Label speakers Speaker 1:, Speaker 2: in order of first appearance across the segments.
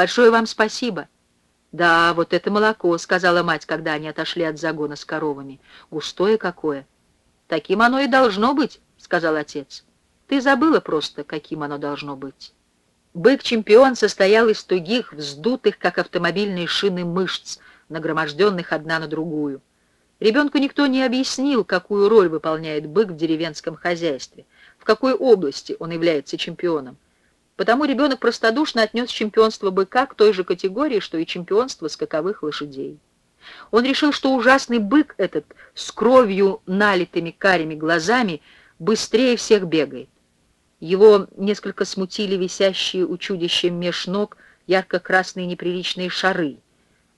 Speaker 1: Большое вам спасибо. Да, вот это молоко, сказала мать, когда они отошли от загона с коровами. Густое какое. Таким оно и должно быть, сказал отец. Ты забыла просто, каким оно должно быть. Бык-чемпион состоял из тугих, вздутых, как автомобильные шины мышц, нагроможденных одна на другую. Ребенку никто не объяснил, какую роль выполняет бык в деревенском хозяйстве, в какой области он является чемпионом. Потому ребенок простодушно отнес чемпионство быка к той же категории, что и чемпионство скаковых лошадей. Он решил, что ужасный бык этот с кровью налитыми карими глазами быстрее всех бегает. Его несколько смутили висящие у чудища меж ног ярко-красные неприличные шары,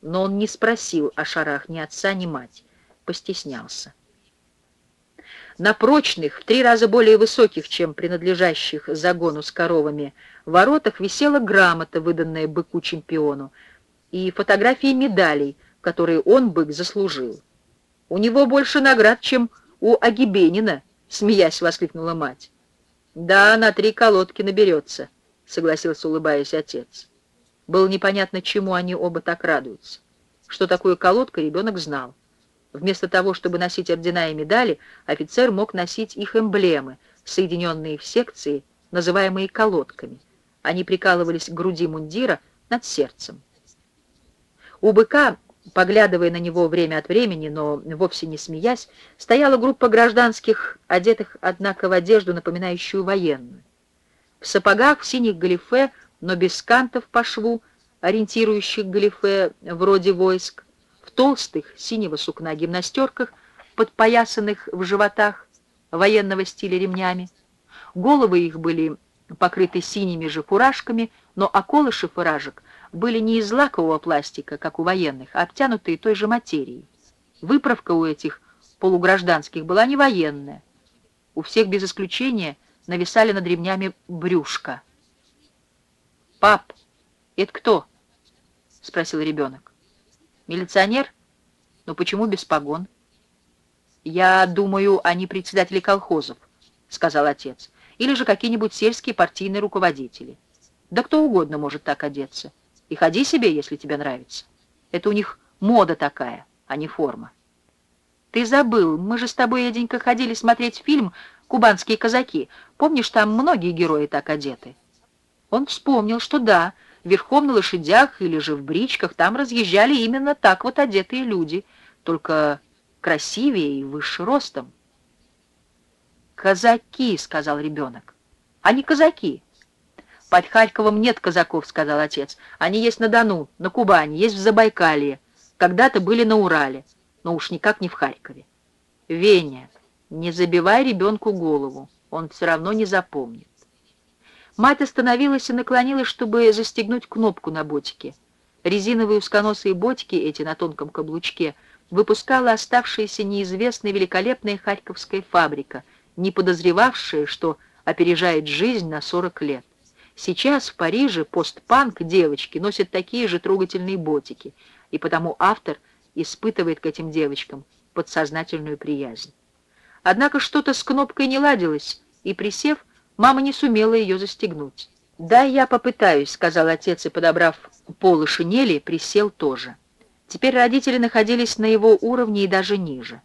Speaker 1: но он не спросил о шарах ни отца, ни мать, постеснялся. На прочных, в три раза более высоких, чем принадлежащих загону с коровами, воротах висела грамота, выданная быку-чемпиону, и фотографии медалей, которые он, бык, заслужил. «У него больше наград, чем у Агибенина», — смеясь воскликнула мать. «Да, на три колодки наберется», — согласился, улыбаясь отец. Было непонятно, чему они оба так радуются. Что такое колодка, ребенок знал. Вместо того, чтобы носить ордена и медали, офицер мог носить их эмблемы, соединенные в секции, называемые колодками. Они прикалывались к груди мундира над сердцем. У быка Поглядывая на него время от времени, но вовсе не смеясь, стояла группа гражданских, одетых, однако, в одежду, напоминающую военную. В сапогах, в синих галифе, но без кантов по шву, ориентирующих галифе вроде войск, толстых синего сукна гимнастерках, подпоясанных в животах военного стиля ремнями. Головы их были покрыты синими же фуражками, но околыши фуражек были не из лакового пластика, как у военных, а обтянутые той же материей. Выправка у этих полугражданских была не военная. У всех без исключения нависали над ремнями брюшка. «Пап, это кто?» — спросил ребенок. «Милиционер? Но почему без погон?» «Я думаю, они председатели колхозов», — сказал отец. «Или же какие-нибудь сельские партийные руководители. Да кто угодно может так одеться. И ходи себе, если тебе нравится. Это у них мода такая, а не форма. Ты забыл, мы же с тобой, Эденька, ходили смотреть фильм «Кубанские казаки». Помнишь, там многие герои так одеты? Он вспомнил, что да, верхом на лошадях или же в бричках там разъезжали именно так вот одетые люди, только красивее и выше ростом. «Казаки», — сказал ребенок. «Они казаки». «Под Харьковом нет казаков», — сказал отец. «Они есть на Дону, на Кубани, есть в Забайкалье. Когда-то были на Урале, но уж никак не в Харькове». «Веня, не забивай ребенку голову, он все равно не запомнит». Мать остановилась и наклонилась, чтобы застегнуть кнопку на ботике. Резиновые узконосые ботики эти на тонком каблучке выпускала оставшаяся неизвестная великолепная харьковская фабрика, не подозревавшая, что опережает жизнь на 40 лет. Сейчас в Париже постпанк девочки носят такие же трогательные ботики, и потому автор испытывает к этим девочкам подсознательную приязнь. Однако что-то с кнопкой не ладилось, и, присев, мама не сумела ее застегнуть. «Да, я попытаюсь», — сказал отец, и, подобрав полы шинели, присел тоже. Теперь родители находились на его уровне и даже ниже.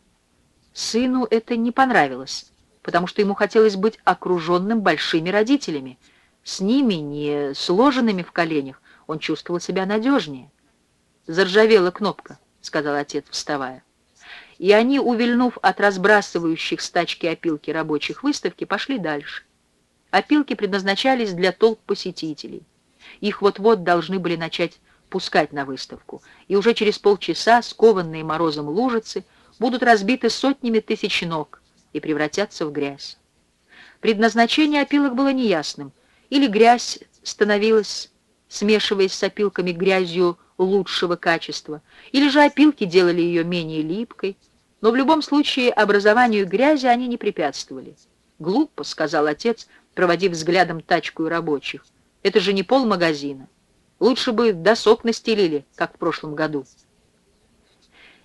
Speaker 1: Сыну это не понравилось, потому что ему хотелось быть окруженным большими родителями — с ними, не сложенными в коленях, он чувствовал себя надежнее. «Заржавела кнопка», — сказал отец, вставая. И они, увильнув от разбрасывающих стачки опилки рабочих выставки, пошли дальше. Опилки предназначались для толп посетителей. Их вот-вот должны были начать пускать на выставку, и уже через полчаса скованные морозом лужицы будут разбиты сотнями тысяч ног и превратятся в грязь. Предназначение опилок было неясным, или грязь становилась, смешиваясь с опилками грязью лучшего качества, или же опилки делали ее менее липкой, но в любом случае образованию грязи они не препятствовали. «Глупо», — сказал отец, проводив взглядом тачку и рабочих. «Это же не пол магазина. Лучше бы досок настелили, как в прошлом году».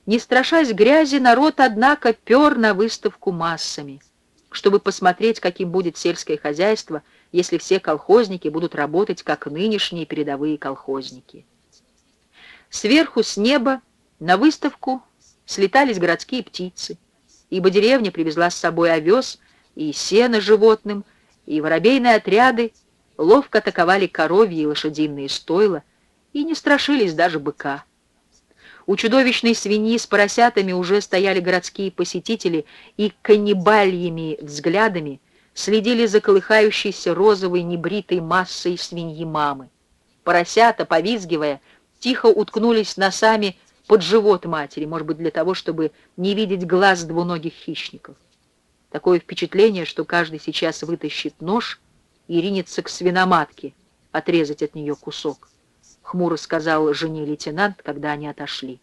Speaker 1: Не страшась грязи, народ, однако, пер на выставку массами. Чтобы посмотреть, каким будет сельское хозяйство — если все колхозники будут работать, как нынешние передовые колхозники. Сверху с неба на выставку слетались городские птицы, ибо деревня привезла с собой овес и сено животным, и воробейные отряды ловко атаковали коровьи и лошадиные стойла и не страшились даже быка. У чудовищной свиньи с поросятами уже стояли городские посетители и каннибальями взглядами следили за колыхающейся розовой небритой массой свиньи мамы. Поросята, повизгивая, тихо уткнулись носами под живот матери, может быть, для того, чтобы не видеть глаз двуногих хищников. Такое впечатление, что каждый сейчас вытащит нож и ринется к свиноматке, отрезать от нее кусок. — хмуро сказал жене лейтенант, когда они отошли.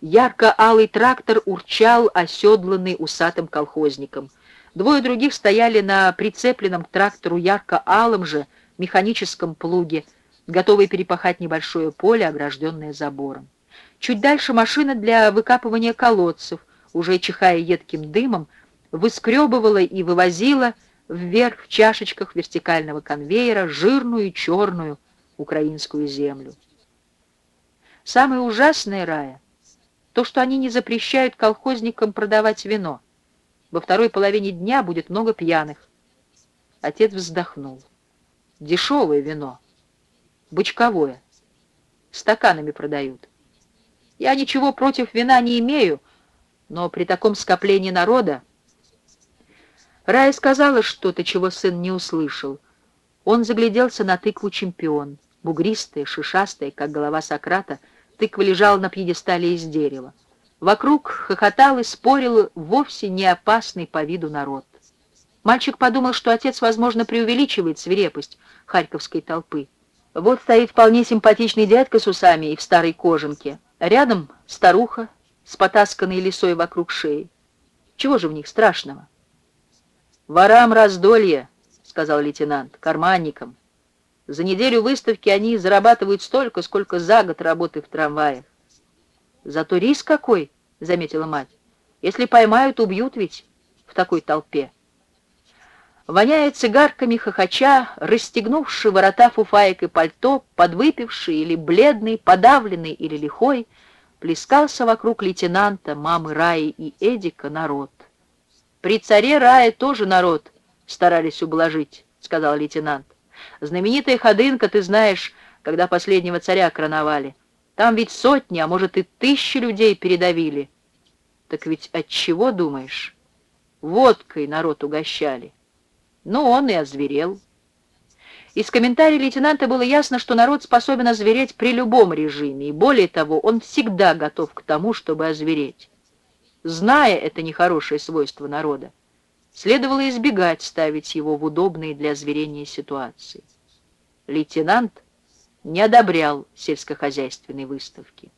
Speaker 1: Ярко-алый трактор урчал, оседланный усатым колхозником. Двое других стояли на прицепленном к трактору ярко-алом же механическом плуге, готовые перепахать небольшое поле, огражденное забором. Чуть дальше машина для выкапывания колодцев, уже чихая едким дымом, выскребывала и вывозила вверх в чашечках вертикального конвейера жирную черную украинскую землю. Самое ужасное, Рая, то, что они не запрещают колхозникам продавать вино. Во второй половине дня будет много пьяных. Отец вздохнул. Дешевое вино, бычковое, стаканами продают. Я ничего против вина не имею, но при таком скоплении народа... Рая сказала что-то, чего сын не услышал. Он загляделся на тыкву чемпион. Бугристая, шишастая, как голова Сократа, тыква лежала на пьедестале из дерева. Вокруг хохотал и спорил вовсе не опасный по виду народ. Мальчик подумал, что отец, возможно, преувеличивает свирепость харьковской толпы. Вот стоит вполне симпатичный дядька с усами и в старой кожанке. Рядом старуха с потасканной лисой вокруг шеи. Чего же в них страшного? «Ворам раздолье», — сказал лейтенант, — «карманникам. За неделю выставки они зарабатывают столько, сколько за год работы в трамваях. Зато риск какой, — заметила мать. Если поймают, убьют ведь в такой толпе. Воняя цигарками хохоча, расстегнувший ворота фуфаек и пальто, подвыпивший или бледный, подавленный или лихой, плескался вокруг лейтенанта, мамы Раи и Эдика народ. «При царе Рае тоже народ старались ублажить», — сказал лейтенант. Знаменитая ходынка, ты знаешь, когда последнего царя короновали. Там ведь сотни, а может и тысячи людей передавили. Так ведь от чего, думаешь? Водкой народ угощали. Ну, он и озверел. Из комментариев лейтенанта было ясно, что народ способен озвереть при любом режиме, и более того, он всегда готов к тому, чтобы озвереть. Зная это нехорошее свойство народа, Следовало избегать ставить его в удобные для зверения ситуации. Лейтенант не одобрял сельскохозяйственной выставки.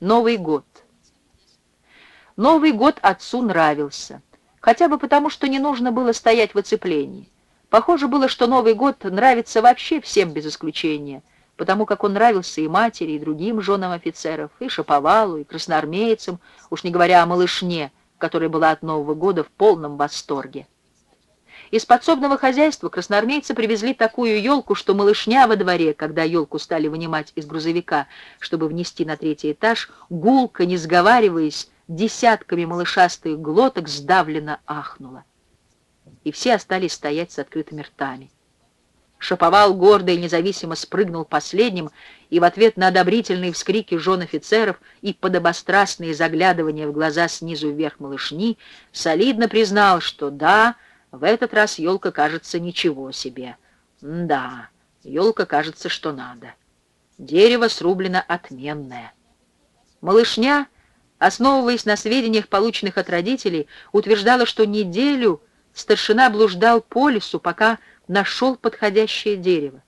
Speaker 1: Новый год. Новый год отцу нравился, хотя бы потому, что не нужно было стоять в оцеплении. Похоже было, что Новый год нравится вообще всем без исключения, потому как он нравился и матери, и другим женам офицеров, и Шаповалу, и красноармейцам, уж не говоря о малышне, которая была от Нового года в полном восторге. Из подсобного хозяйства красноармейцы привезли такую елку, что малышня во дворе, когда елку стали вынимать из грузовика, чтобы внести на третий этаж, гулко, не сговариваясь, десятками малышастых глоток сдавленно ахнула. И все остались стоять с открытыми ртами. Шаповал гордо и независимо спрыгнул последним, и в ответ на одобрительные вскрики жен офицеров и подобострастные заглядывания в глаза снизу вверх малышни, солидно признал, что да, в этот раз елка кажется ничего себе. Да, елка кажется, что надо. Дерево срублено отменное. Малышня, основываясь на сведениях, полученных от родителей, утверждала, что неделю старшина блуждал по лесу, пока нашел подходящее дерево.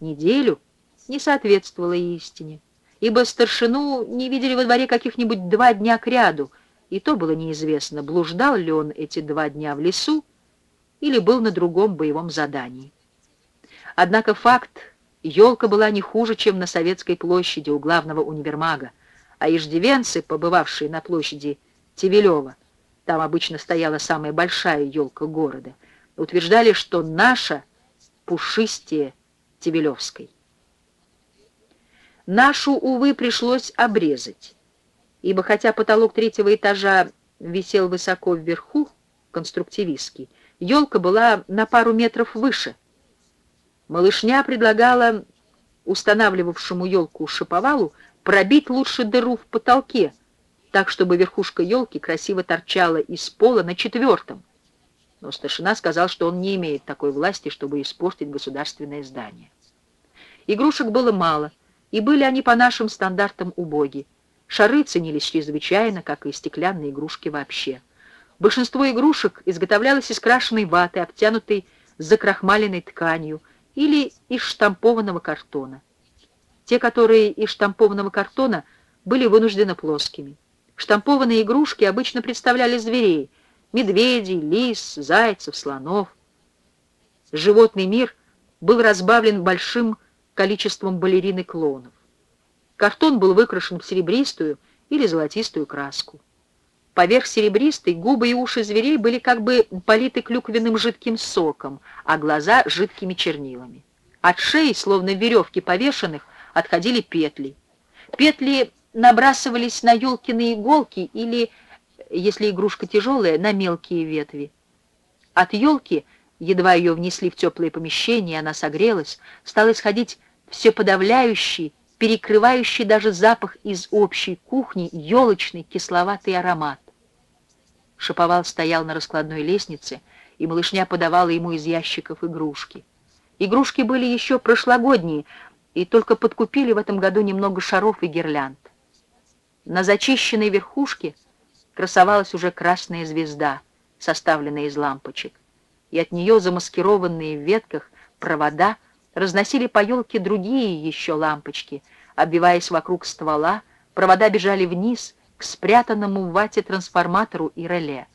Speaker 1: Неделю не соответствовало истине, ибо старшину не видели во дворе каких-нибудь два дня кряду, и то было неизвестно, блуждал ли он эти два дня в лесу или был на другом боевом задании. Однако факт, елка была не хуже, чем на Советской площади у главного универмага, а иждивенцы, побывавшие на площади Тевелева, там обычно стояла самая большая елка города — утверждали, что наша пушистее Тебелевской. Нашу, увы, пришлось обрезать, ибо хотя потолок третьего этажа висел высоко вверху, конструктивистский, елка была на пару метров выше. Малышня предлагала устанавливавшему елку шиповалу пробить лучше дыру в потолке, так, чтобы верхушка елки красиво торчала из пола на четвертом. Но старшина сказал, что он не имеет такой власти, чтобы испортить государственное здание. Игрушек было мало, и были они по нашим стандартам убоги. Шары ценились чрезвычайно, как и стеклянные игрушки вообще. Большинство игрушек изготовлялось из крашеной ваты, обтянутой закрахмаленной тканью или из штампованного картона. Те, которые из штампованного картона, были вынуждены плоскими. Штампованные игрушки обычно представляли зверей — медведей, лис, зайцев, слонов. Животный мир был разбавлен большим количеством балерин и клонов. Картон был выкрашен в серебристую или золотистую краску. Поверх серебристой губы и уши зверей были как бы политы клюквенным жидким соком, а глаза — жидкими чернилами. От шеи, словно веревки повешенных, отходили петли. Петли набрасывались на елкины иголки или, если игрушка тяжелая, на мелкие ветви. От елки, едва ее внесли в теплое помещение, она согрелась, стал исходить все подавляющий, перекрывающий даже запах из общей кухни, елочный кисловатый аромат. Шаповал стоял на раскладной лестнице, и малышня подавала ему из ящиков игрушки. Игрушки были еще прошлогодние, и только подкупили в этом году немного шаров и гирлянд. На зачищенной верхушке красовалась уже красная звезда, составленная из лампочек, и от нее замаскированные в ветках провода разносили по елке другие еще лампочки, обвиваясь вокруг ствола, провода бежали вниз к спрятанному в вате трансформатору и реле.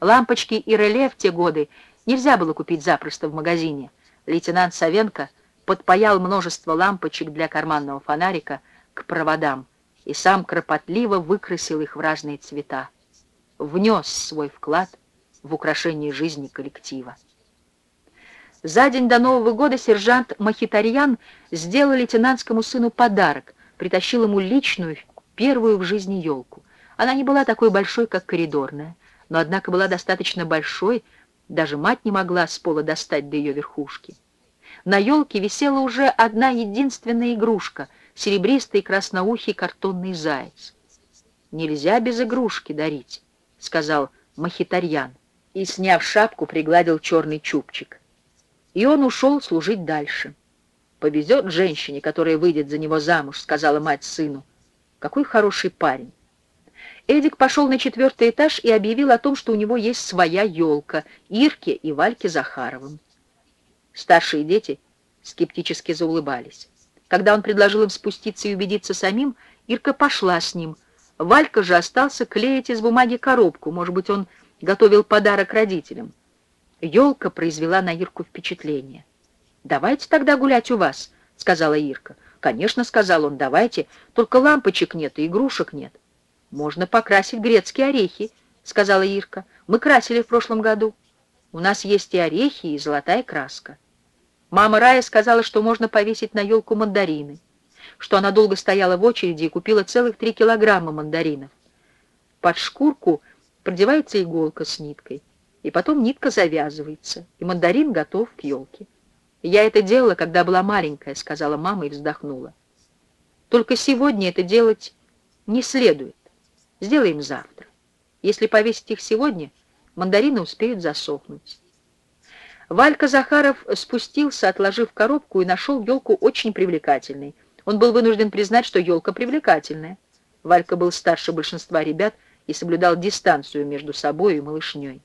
Speaker 1: Лампочки и реле в те годы нельзя было купить запросто в магазине. Лейтенант Савенко подпаял множество лампочек для карманного фонарика к проводам, и сам кропотливо выкрасил их в разные цвета. Внес свой вклад в украшение жизни коллектива. За день до Нового года сержант Махитарьян сделал лейтенантскому сыну подарок, притащил ему личную, первую в жизни елку. Она не была такой большой, как коридорная, но, однако, была достаточно большой, даже мать не могла с пола достать до ее верхушки. На елке висела уже одна единственная игрушка — серебристый красноухий картонный заяц. «Нельзя без игрушки дарить», — сказал Махитарьян, и, сняв шапку, пригладил черный чубчик. И он ушел служить дальше. «Повезет женщине, которая выйдет за него замуж», — сказала мать сыну. «Какой хороший парень». Эдик пошел на четвертый этаж и объявил о том, что у него есть своя елка Ирке и Вальке Захаровым. Старшие дети скептически заулыбались. Когда он предложил им спуститься и убедиться самим, Ирка пошла с ним. Валька же остался клеить из бумаги коробку. Может быть, он готовил подарок родителям. Елка произвела на Ирку впечатление. «Давайте тогда гулять у вас», — сказала Ирка. «Конечно», — сказал он, — «давайте, только лампочек нет и игрушек нет». «Можно покрасить грецкие орехи», — сказала Ирка. «Мы красили в прошлом году. У нас есть и орехи, и золотая краска». Мама Рая сказала, что можно повесить на елку мандарины, что она долго стояла в очереди и купила целых три килограмма мандаринов. Под шкурку продевается иголка с ниткой, и потом нитка завязывается, и мандарин готов к елке. «Я это делала, когда была маленькая», — сказала мама и вздохнула. «Только сегодня это делать не следует. Сделаем завтра. Если повесить их сегодня, мандарины успеют засохнуть». Валька Захаров спустился, отложив коробку, и нашел елку очень привлекательной. Он был вынужден признать, что елка привлекательная. Валька был старше большинства ребят и соблюдал дистанцию между собой и малышней.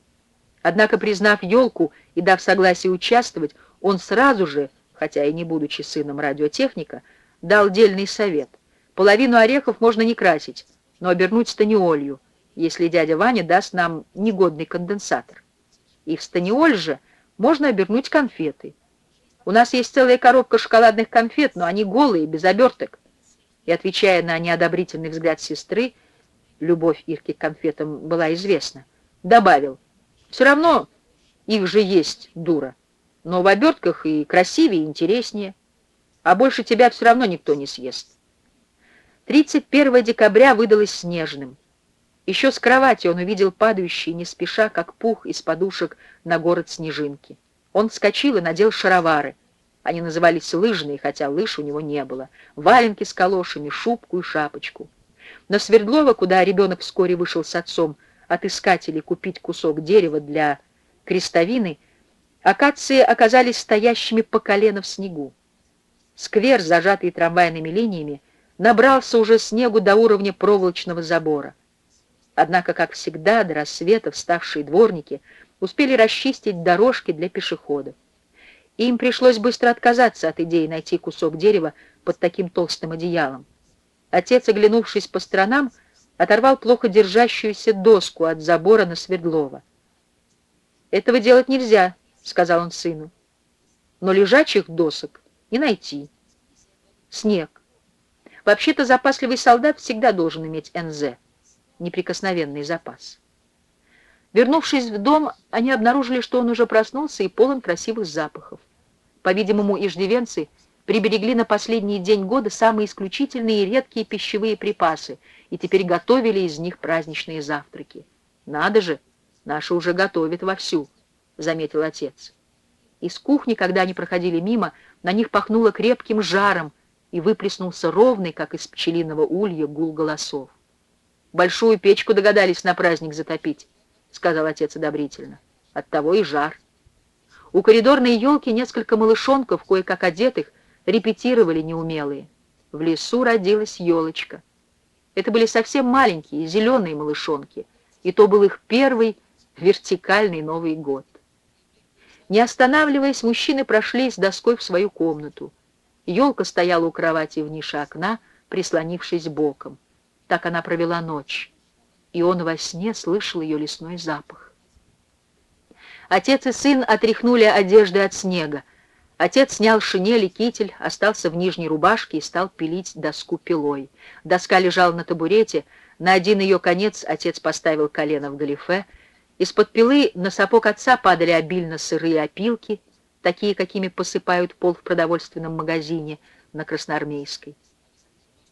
Speaker 1: Однако, признав елку и дав согласие участвовать, он сразу же, хотя и не будучи сыном радиотехника, дал дельный совет. Половину орехов можно не красить, но обернуть станиолью, если дядя Ваня даст нам негодный конденсатор. И в станиоль же можно обернуть конфеты. У нас есть целая коробка шоколадных конфет, но они голые, без оберток. И, отвечая на неодобрительный взгляд сестры, любовь Ирки к конфетам была известна, добавил, все равно Их же есть, дура. Но в обертках и красивее, и интереснее. А больше тебя все равно никто не съест. 31 декабря выдалось снежным. Еще с кровати он увидел падающие, не спеша, как пух из подушек на город снежинки. Он вскочил и надел шаровары. Они назывались лыжные, хотя лыж у него не было. Валенки с калошами, шубку и шапочку. На Свердлова, куда ребенок вскоре вышел с отцом, отыскать или купить кусок дерева для крестовины, акации оказались стоящими по колено в снегу. Сквер, зажатый трамвайными линиями, набрался уже снегу до уровня проволочного забора. Однако, как всегда, до рассвета вставшие дворники успели расчистить дорожки для пешеходов. Им пришлось быстро отказаться от идеи найти кусок дерева под таким толстым одеялом. Отец, оглянувшись по сторонам, оторвал плохо держащуюся доску от забора на Свердлова. «Этого делать нельзя», — сказал он сыну. «Но лежачих досок не найти. Снег. Вообще-то запасливый солдат всегда должен иметь НЗ, неприкосновенный запас». Вернувшись в дом, они обнаружили, что он уже проснулся и полон красивых запахов. По-видимому, иждивенцы приберегли на последний день года самые исключительные и редкие пищевые припасы и теперь готовили из них праздничные завтраки. «Надо же, наши уже готовят вовсю», — заметил отец. Из кухни, когда они проходили мимо, на них пахнуло крепким жаром и выплеснулся ровный, как из пчелиного улья, гул голосов. Большую печку догадались на праздник затопить сказал отец одобрительно. Оттого и жар. У коридорной елки несколько малышонков, кое-как одетых, репетировали неумелые. В лесу родилась елочка. Это были совсем маленькие, зеленые малышонки, и то был их первый вертикальный Новый год. Не останавливаясь, мужчины прошли с доской в свою комнату. Елка стояла у кровати в нише окна, прислонившись боком. Так она провела ночь и он во сне слышал ее лесной запах. Отец и сын отряхнули одежды от снега. Отец снял шинель и китель, остался в нижней рубашке и стал пилить доску пилой. Доска лежала на табурете, на один ее конец отец поставил колено в галифе. Из-под пилы на сапог отца падали обильно сырые опилки, такие, какими посыпают пол в продовольственном магазине на Красноармейской.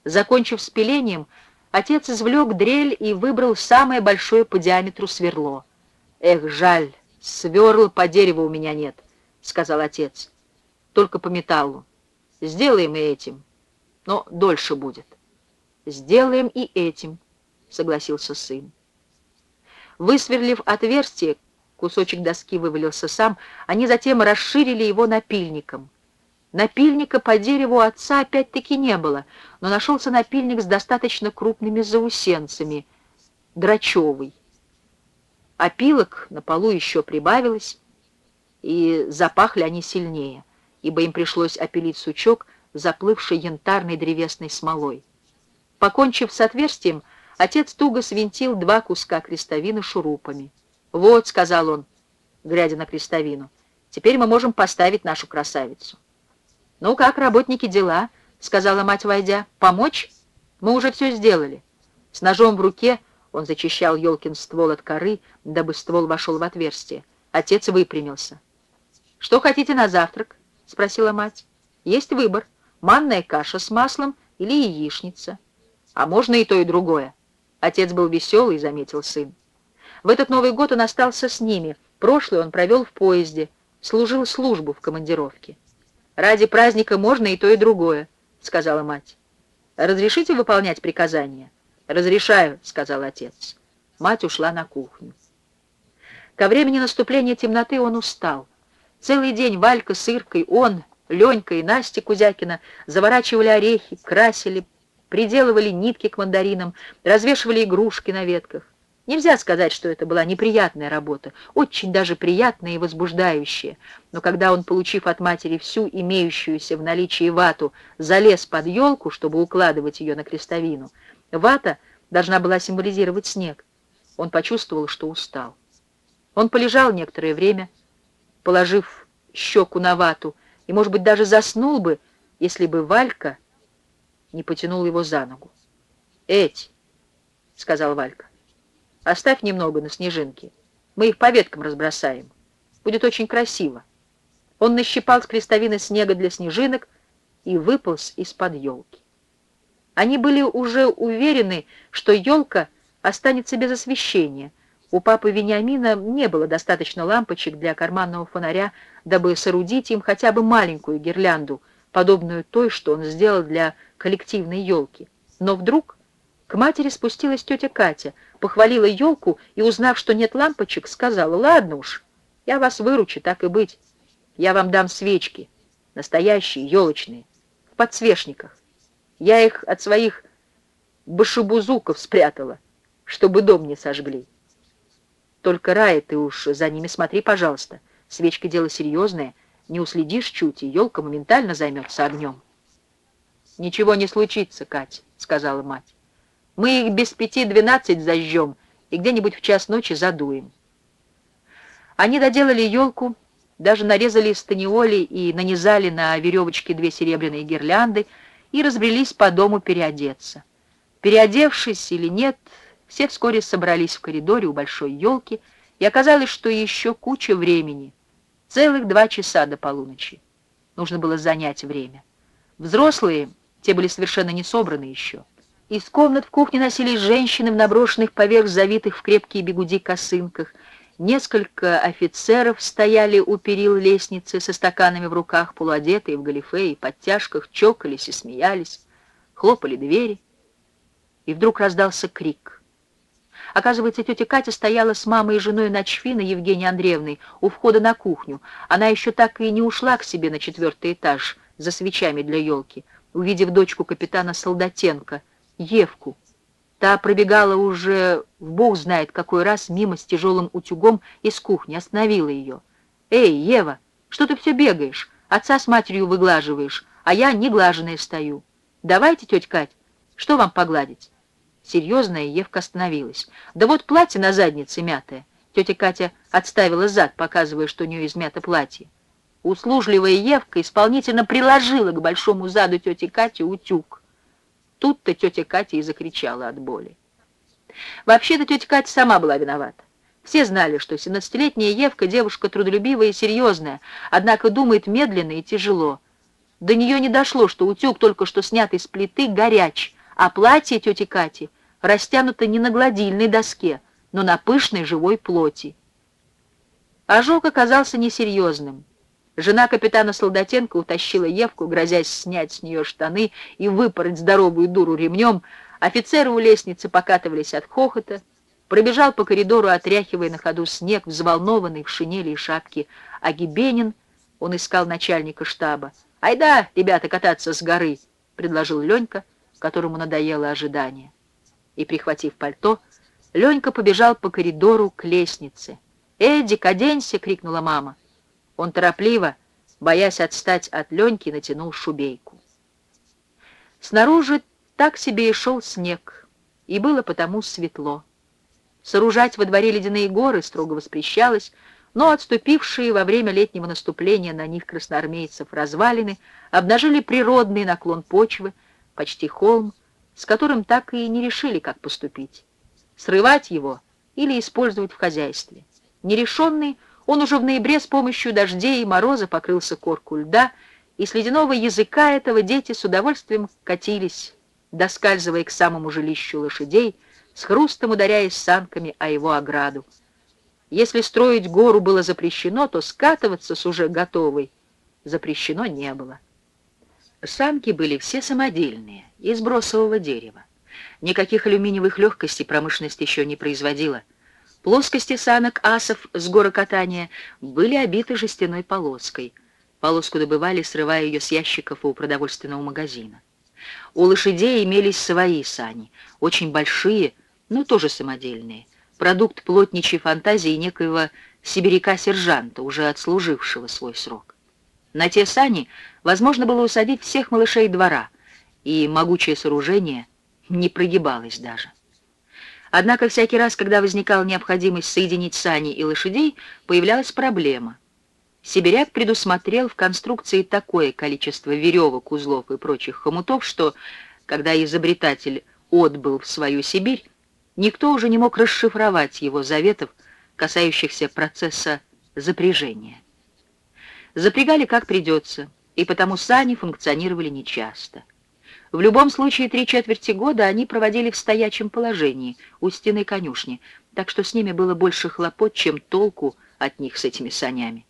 Speaker 1: Закончив с пилением, Отец извлек дрель и выбрал самое большое по диаметру сверло. «Эх, жаль, сверл по дереву у меня нет», — сказал отец. «Только по металлу. Сделаем и этим, но дольше будет». «Сделаем и этим», — согласился сын. Высверлив отверстие, кусочек доски вывалился сам, они затем расширили его напильником. Напильника по дереву отца опять-таки не было, но нашелся напильник с достаточно крупными заусенцами, драчевый. Опилок на полу еще прибавилось, и запахли они сильнее, ибо им пришлось опилить сучок, заплывший янтарной древесной смолой. Покончив с отверстием, отец туго свинтил два куска крестовины шурупами. «Вот», — сказал он, глядя на крестовину, — «теперь мы можем поставить нашу красавицу». «Ну как, работники, дела?» — сказала мать, войдя. «Помочь? Мы уже все сделали». С ножом в руке он зачищал елкин ствол от коры, дабы ствол вошел в отверстие. Отец выпрямился. «Что хотите на завтрак?» — спросила мать. «Есть выбор. Манная каша с маслом или яичница. А можно и то, и другое». Отец был веселый, заметил сын. В этот Новый год он остался с ними. Прошлый он провел в поезде, служил службу в командировке. «Ради праздника можно и то, и другое», — сказала мать. «Разрешите выполнять приказания?» «Разрешаю», — сказал отец. Мать ушла на кухню. Ко времени наступления темноты он устал. Целый день Валька с Иркой, он, Ленька и Настя Кузякина заворачивали орехи, красили, приделывали нитки к мандаринам, развешивали игрушки на ветках. Нельзя сказать, что это была неприятная работа, очень даже приятная и возбуждающая. Но когда он, получив от матери всю имеющуюся в наличии вату, залез под елку, чтобы укладывать ее на крестовину, вата должна была символизировать снег. Он почувствовал, что устал. Он полежал некоторое время, положив щеку на вату, и, может быть, даже заснул бы, если бы Валька не потянул его за ногу. «Эть!» — сказал Валька. Оставь немного на снежинке. Мы их по веткам разбросаем. Будет очень красиво. Он нащипал с крестовины снега для снежинок и выполз из-под елки. Они были уже уверены, что елка останется без освещения. У папы Вениамина не было достаточно лампочек для карманного фонаря, дабы соорудить им хотя бы маленькую гирлянду, подобную той, что он сделал для коллективной елки. Но вдруг к матери спустилась тетя Катя, похвалила елку и, узнав, что нет лампочек, сказала, «Ладно уж, я вас выручу, так и быть. Я вам дам свечки, настоящие, елочные, в подсвечниках. Я их от своих башебузуков спрятала, чтобы дом не сожгли. Только, Рая, ты уж за ними смотри, пожалуйста. Свечка дело серьезное, не уследишь чуть, и елка моментально займется огнем. «Ничего не случится, Кать», — сказала мать. «Мы их без пяти двенадцать зажжем и где-нибудь в час ночи задуем». Они доделали елку, даже нарезали станиоли и нанизали на веревочки две серебряные гирлянды и разбрелись по дому переодеться. Переодевшись или нет, все вскоре собрались в коридоре у большой елки, и оказалось, что еще куча времени. Целых два часа до полуночи. Нужно было занять время. Взрослые, те были совершенно не собраны еще. Из комнат в кухне носились женщины в наброшенных поверх завитых в крепкие бегуди косынках, Несколько офицеров стояли у перил лестницы со стаканами в руках, полуодетые в галифе и подтяжках, чокались и смеялись, хлопали двери. И вдруг раздался крик. Оказывается, тетя Катя стояла с мамой и женой Ночфина Евгенией Андреевной у входа на кухню. Она еще так и не ушла к себе на четвертый этаж за свечами для елки, увидев дочку капитана Солдатенко, Евку, Та пробегала уже в бог знает какой раз мимо с тяжелым утюгом из кухни, остановила ее. «Эй, Ева, что ты все бегаешь? Отца с матерью выглаживаешь, а я неглаженная стою. Давайте, тетя Кать, что вам погладить?» Серьезная Евка остановилась. «Да вот платье на заднице мятое». Тетя Катя отставила зад, показывая, что у нее измято платье. Услужливая Евка исполнительно приложила к большому заду тети Кати утюг. Тут-то тетя Катя и закричала от боли. Вообще-то тетя Катя сама была виновата. Все знали, что 17-летняя Евка девушка трудолюбивая и серьезная, однако думает медленно и тяжело. До нее не дошло, что утюг, только что снятый с плиты, горяч, а платье тети Кати растянуто не на гладильной доске, но на пышной живой плоти. Ожог оказался несерьезным. Жена капитана Солдатенко утащила Евку, грозясь снять с нее штаны и выпороть здоровую дуру ремнем. Офицеры у лестницы покатывались от хохота. Пробежал по коридору, отряхивая на ходу снег, взволнованный в шинели и шапке. А Гибенин, он искал начальника штаба. «Айда, ребята, кататься с горы!» — предложил Ленька, которому надоело ожидание. И, прихватив пальто, Ленька побежал по коридору к лестнице. «Эдик, оденься!» — крикнула мама. Он торопливо, боясь отстать от Леньки, натянул шубейку. Снаружи так себе и шел снег, и было потому светло. Сооружать во дворе ледяные горы строго воспрещалось, но отступившие во время летнего наступления на них красноармейцев развалины обнажили природный наклон почвы, почти холм, с которым так и не решили, как поступить. Срывать его или использовать в хозяйстве. Нерешенный он уже в ноябре с помощью дождей и мороза покрылся корку льда, и с ледяного языка этого дети с удовольствием катились, доскальзывая к самому жилищу лошадей, с хрустом ударяясь санками о его ограду. Если строить гору было запрещено, то скатываться с уже готовой запрещено не было. Санки были все самодельные, из бросового дерева. Никаких алюминиевых легкостей промышленность еще не производила. Плоскости санок асов с горокатания были обиты жестяной полоской. Полоску добывали, срывая ее с ящиков у продовольственного магазина. У лошадей имелись свои сани, очень большие, но тоже самодельные. Продукт плотничьей фантазии некоего сибиряка-сержанта, уже отслужившего свой срок. На те сани возможно было усадить всех малышей двора, и могучее сооружение не прогибалось даже. Однако всякий раз, когда возникала необходимость соединить сани и лошадей, появлялась проблема. Сибиряк предусмотрел в конструкции такое количество веревок, узлов и прочих хомутов, что, когда изобретатель отбыл в свою Сибирь, никто уже не мог расшифровать его заветов, касающихся процесса запряжение. Запрягали как придется, и потому сани функционировали нечасто. В любом случае, три четверти года они проводили в стоячем положении у стены конюшни, так что с ними было больше хлопот, чем толку от них с этими санями.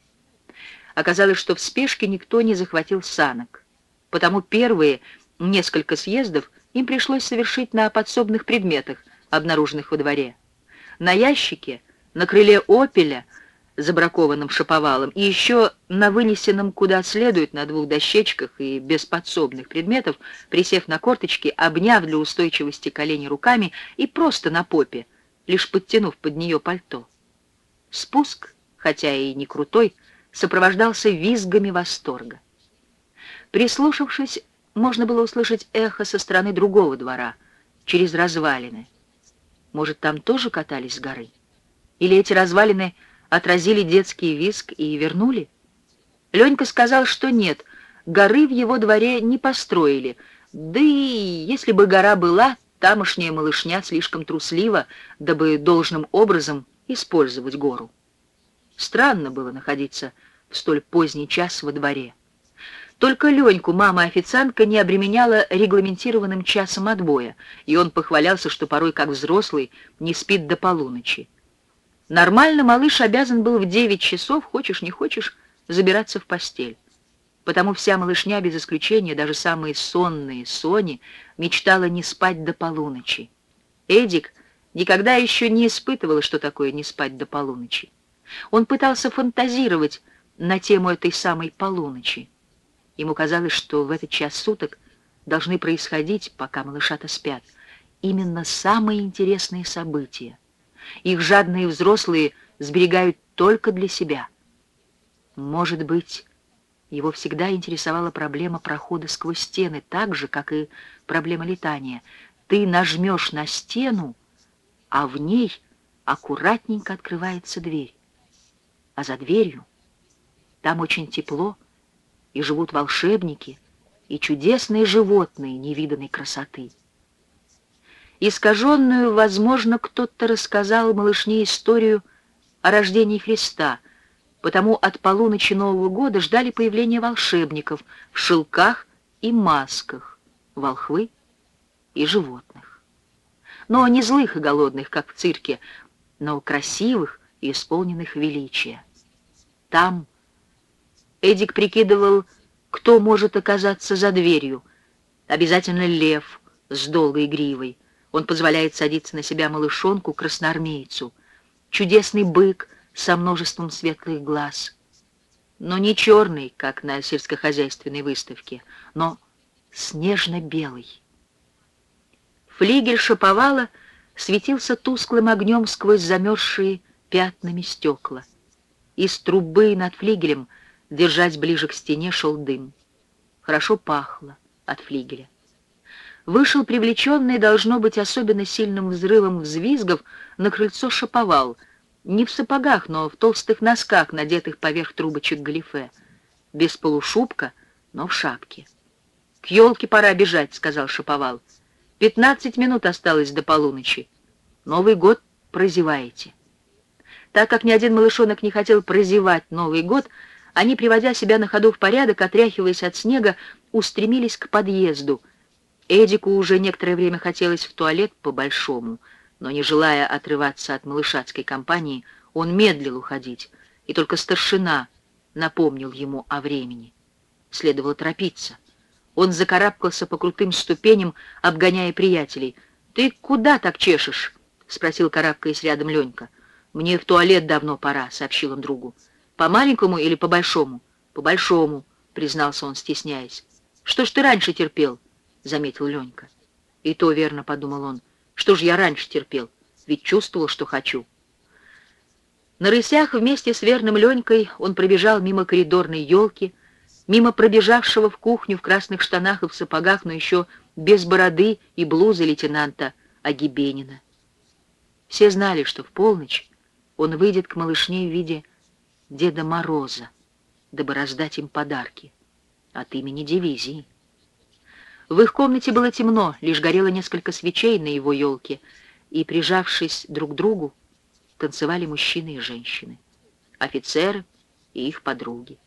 Speaker 1: Оказалось, что в спешке никто не захватил санок, потому первые несколько съездов им пришлось совершить на подсобных предметах, обнаруженных во дворе. На ящике, на крыле «Опеля», забракованным шаповалом, и еще на вынесенном куда следует на двух дощечках и без подсобных предметов, присев на корточки, обняв для устойчивости колени руками и просто на попе, лишь подтянув под нее пальто. Спуск, хотя и не крутой, сопровождался визгами восторга. Прислушавшись, можно было услышать эхо со стороны другого двора, через развалины. Может, там тоже катались с горы? Или эти развалины отразили детский визг и вернули? Ленька сказал, что нет, горы в его дворе не построили, да и если бы гора была, тамошняя малышня слишком труслива, дабы должным образом использовать гору. Странно было находиться в столь поздний час во дворе. Только Леньку мама-официантка не обременяла регламентированным часом отбоя, и он похвалялся, что порой, как взрослый, не спит до полуночи. Нормально малыш обязан был в девять часов, хочешь не хочешь, забираться в постель. Потому вся малышня, без исключения, даже самые сонные Сони, мечтала не спать до полуночи. Эдик никогда еще не испытывал, что такое не спать до полуночи. Он пытался фантазировать на тему этой самой полуночи. Ему казалось, что в этот час суток должны происходить, пока малышата спят, именно самые интересные события. Их жадные взрослые сберегают только для себя. Может быть, его всегда интересовала проблема прохода сквозь стены, так же, как и проблема летания. Ты нажмешь на стену, а в ней аккуратненько открывается дверь. А за дверью там очень тепло, и живут волшебники, и чудесные животные невиданной красоты. Искаженную, возможно, кто-то рассказал малышне историю о рождении Христа, потому от полуночи Нового года ждали появления волшебников в шелках и масках, волхвы и животных. Но не злых и голодных, как в цирке, но красивых и исполненных величия. Там Эдик прикидывал, кто может оказаться за дверью. Обязательно лев с долгой гривой. Он позволяет садиться на себя малышонку, красноармейцу. Чудесный бык со множеством светлых глаз. Но не черный, как на сельскохозяйственной выставке, но снежно-белый. Флигель шаповала светился тусклым огнем сквозь замерзшие пятнами стекла. Из трубы над флигелем — Держась ближе к стене, шел дым. Хорошо пахло от флигеля. Вышел привлеченный, должно быть, особенно сильным взрывом взвизгов, на крыльцо шаповал. Не в сапогах, но в толстых носках, надетых поверх трубочек галифе. Без полушубка, но в шапке. «К елке пора бежать», — сказал шаповал. «Пятнадцать минут осталось до полуночи. Новый год прозеваете». Так как ни один малышонок не хотел прозевать Новый год, они, приводя себя на ходу в порядок, отряхиваясь от снега, устремились к подъезду. Эдику уже некоторое время хотелось в туалет по-большому, но, не желая отрываться от малышатской компании, он медлил уходить, и только старшина напомнил ему о времени. Следовало торопиться. Он закарабкался по крутым ступеням, обгоняя приятелей. «Ты куда так чешешь?» — спросил, карабкаясь рядом Ленька. «Мне в туалет давно пора», — сообщил он другу. По маленькому или по большому? По большому, признался он, стесняясь. Что ж ты раньше терпел? Заметил Ленька. И то верно, подумал он. Что ж я раньше терпел? Ведь чувствовал, что хочу. На рысях вместе с верным Ленькой он пробежал мимо коридорной елки, мимо пробежавшего в кухню в красных штанах и в сапогах, но еще без бороды и блузы лейтенанта Агибенина. Все знали, что в полночь он выйдет к малышне в виде Деда Мороза, дабы раздать им подарки от имени дивизии. В их комнате было темно, лишь горело несколько свечей на его елке, и, прижавшись друг к другу, танцевали мужчины и женщины. офицеры и их подруги.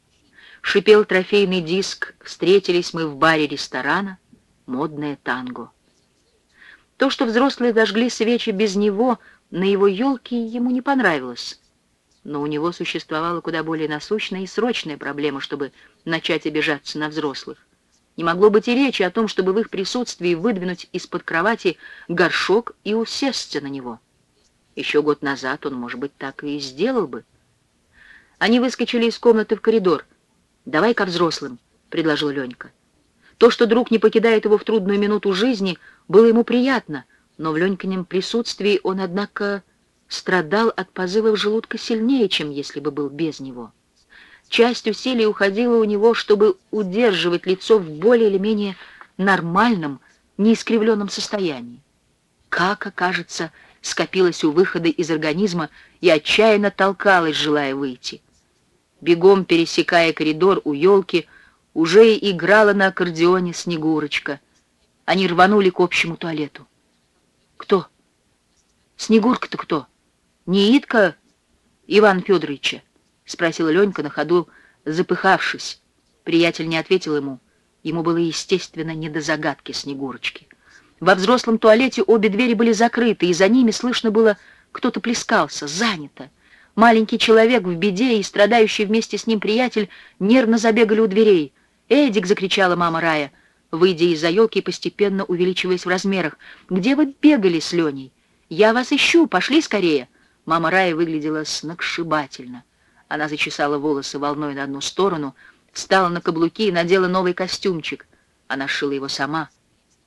Speaker 1: Шипел трофейный диск, встретились мы в баре ресторана, модное танго. То, что взрослые зажгли свечи без него, на его елке ему не понравилось. Но у него существовала куда более насущная и срочная проблема, чтобы начать обижаться на взрослых. Не могло быть и речи о том, чтобы в их присутствии выдвинуть из-под кровати горшок и усесться на него. Еще год назад он, может быть, так и сделал бы. Они выскочили из комнаты в коридор. «Давай ко взрослым», — предложил Ленька. То, что друг не покидает его в трудную минуту жизни, было ему приятно, но в Ленькином присутствии он, однако, страдал от позывов желудка сильнее, чем если бы был без него. Часть усилий уходила у него, чтобы удерживать лицо в более или менее нормальном, неискривленном состоянии. Как, окажется, скопилась у выхода из организма и отчаянно толкалась, желая выйти. Бегом пересекая коридор у елки, уже играла на аккордеоне Снегурочка. Они рванули к общему туалету. «Кто? Снегурка-то кто? Не Итка Иван Федоровича?» — спросила Ленька на ходу, запыхавшись. Приятель не ответил ему. Ему было, естественно, не до загадки Снегурочки. Во взрослом туалете обе двери были закрыты, и за ними слышно было, кто-то плескался, занято. Маленький человек в беде и страдающий вместе с ним приятель нервно забегали у дверей. «Эдик!» — закричала мама Рая, выйдя из-за елки и постепенно увеличиваясь в размерах. «Где вы бегали с Леней? Я вас ищу, пошли скорее!» Мама Рая выглядела сногсшибательно. Она зачесала волосы волной на одну сторону, встала на каблуки и надела новый костюмчик. Она шила его сама,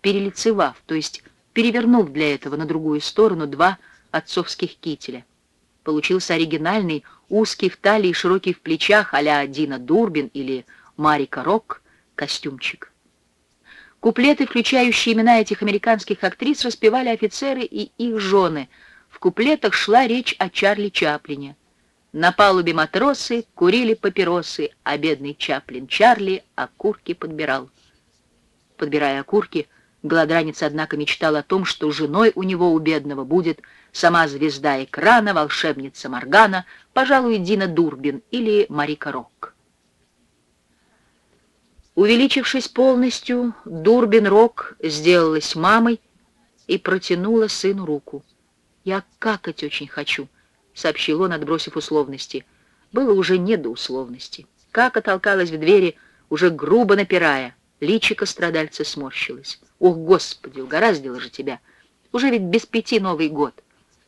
Speaker 1: перелицевав, то есть перевернув для этого на другую сторону два отцовских кителя. Получился оригинальный, узкий в талии, широкий в плечах а-ля Дина Дурбин или Марика Рок костюмчик. Куплеты, включающие имена этих американских актрис, распевали офицеры и их жены. В куплетах шла речь о Чарли Чаплине. На палубе матросы курили папиросы, а бедный Чаплин Чарли окурки подбирал. Подбирая окурки, Голодранец, однако, мечтал о том, что женой у него, у бедного, будет сама звезда экрана, волшебница Моргана, пожалуй, Дина Дурбин или Марика Рок. Увеличившись полностью, Дурбин Рок сделалась мамой и протянула сыну руку. «Я какать очень хочу», сообщил он, отбросив условности. Было уже не до условности. Как толкалась в двери, уже грубо напирая. Личико страдальца сморщилось. «Ох, Господи, угораздило же тебя! Уже ведь без пяти Новый год!»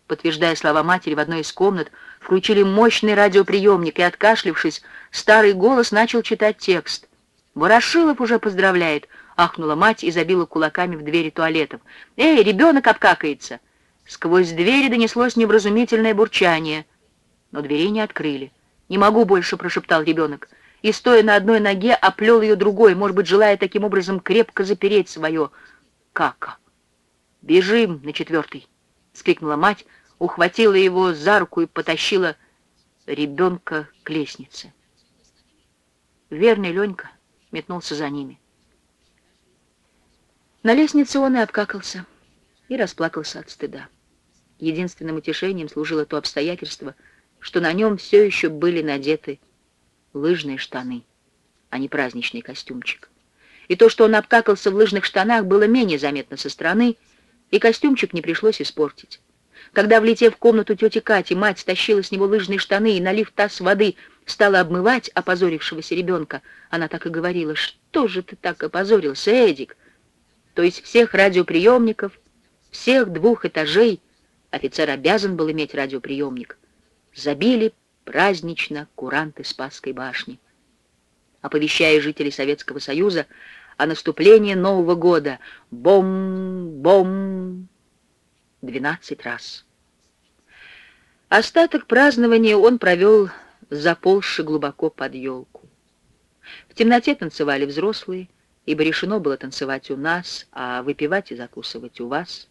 Speaker 1: Подтверждая слова матери, в одной из комнат включили мощный радиоприемник, и, откашлившись, старый голос начал читать текст. «Ворошилов уже поздравляет!» — ахнула мать и забила кулаками в двери туалетов. «Эй, ребенок обкакается!» Сквозь двери донеслось невразумительное бурчание, но двери не открыли. «Не могу больше», — прошептал ребенок, и, стоя на одной ноге, оплел ее другой, может быть, желая таким образом крепко запереть свое кака. «Бежим на четвертый», — скрикнула мать, ухватила его за руку и потащила ребенка к лестнице. Верный Ленька метнулся за ними. На лестнице он и обкакался, и расплакался от стыда. Единственным утешением служило то обстоятельство, что на нем все еще были надеты лыжные штаны, а не праздничный костюмчик. И то, что он обкакался в лыжных штанах, было менее заметно со стороны, и костюмчик не пришлось испортить. Когда, влетев в комнату тети Кати, мать стащила с него лыжные штаны и, налив таз воды, стала обмывать опозорившегося ребенка, она так и говорила, «Что же ты так опозорился, Эдик?» То есть всех радиоприемников, всех двух этажей — Офицер обязан был иметь радиоприемник. Забили празднично куранты Спасской башни, оповещая жителей Советского Союза о наступлении Нового года. Бом-бом! Двенадцать раз. Остаток празднования он провел, заползши глубоко под елку. В темноте танцевали взрослые, ибо решено было танцевать у нас, а выпивать и закусывать у вас —